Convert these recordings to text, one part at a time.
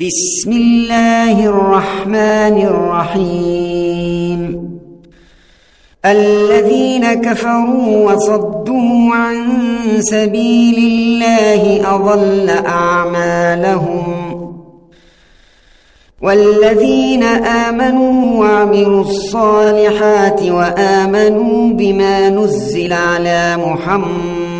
بسم الله الرحمن الرحيم. الذين كفروا وصدوا عن سبيل الله أضل أعمالهم. والذين آمنوا وعملوا الصالحات وآمنوا بما نزل على محمد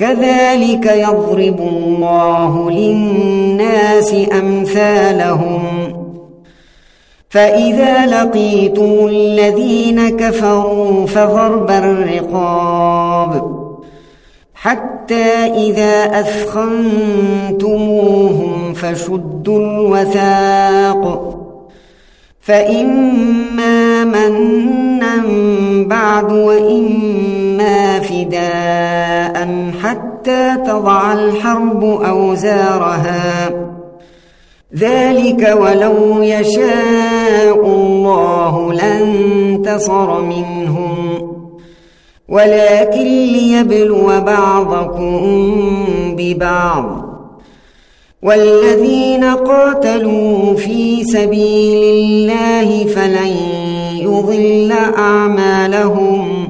كذلك يضرب الله للناس أمثالهم. فإذا لقيتم الذين كفروا فضرب الرقاب حتى إذا أثخنتموهم فشدوا الوثاق. فإما منا بعد وإما فداء حتى تضع الحرب أوزارها. ذلك ولو يشاء الله لانتصر منهم. ولكن ليبلو بعضكم ببعض. والذين قاتلوا في سبيل الله فلن يضل أعمالهم.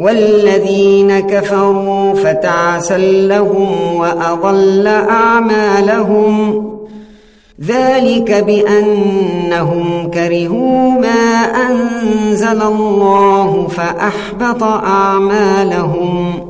والذين كفروا فتعسا لهم وأضل أعمالهم. ذلك بأنهم كرهوا ما أنزل الله فأحبط أعمالهم.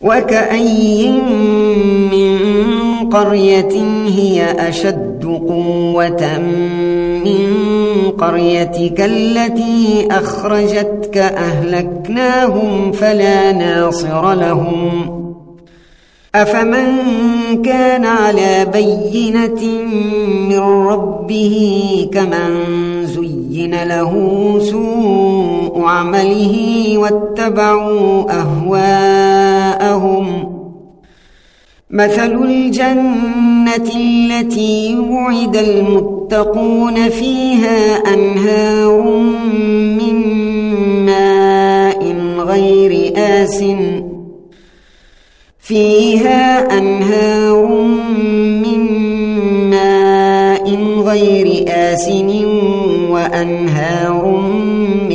وكأي من قرية هي أشد قوة من قريتك التي أخرجتك أهلكناهم فلا ناصر لهم. أفمن كان على بينة من ربه كمن زين له سوء عمله واتبعوا أهواءهم مثل الجنة التي وعد المتقون فيها أنهار من ماء غير آسٍ فيها أنهار من ماء غير آسن وأنهار من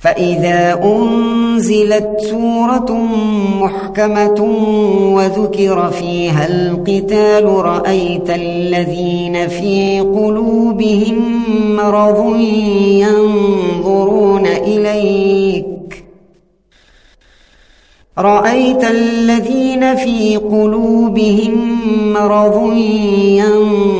فإذا أنزلت سورة محكمة وذكر فيها القتال رأيت الذين في قلوبهم مرض ينظرون إليك. رأيت الذين في قلوبهم مرض ينظرون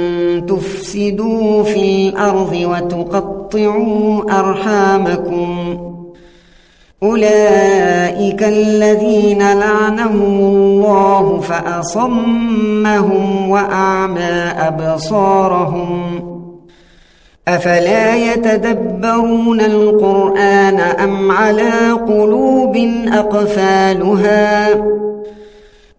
تفسدوا في الأرض وتقطعوا أرحامكم. أولئك الذين لعنهم الله فأصمهم وأعمى أبصارهم. أفلا يتدبرون القرآن أم على قلوب أقفالها؟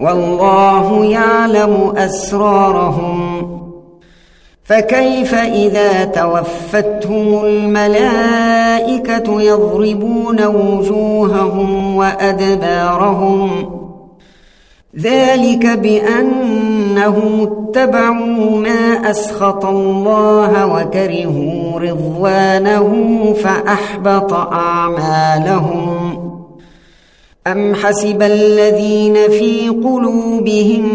والله يعلم أسرارهم. فكيف إذا توفتهم الملائكة يضربون وجوههم وأدبارهم؟ ذلك بأنهم اتبعوا ما أسخط الله وكرهوا رضوانه فأحبط أعمالهم. أم حسب الذين في قلوبهم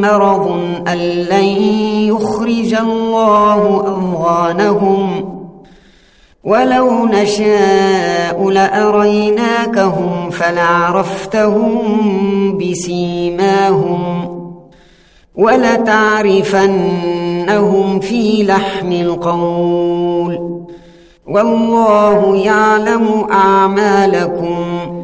مرض أن لن يخرج الله أضغانهم ولو نشاء لأريناكهم فلعرفتهم بسيماهم ولتعرفنهم في لحن القول والله يعلم أعمالكم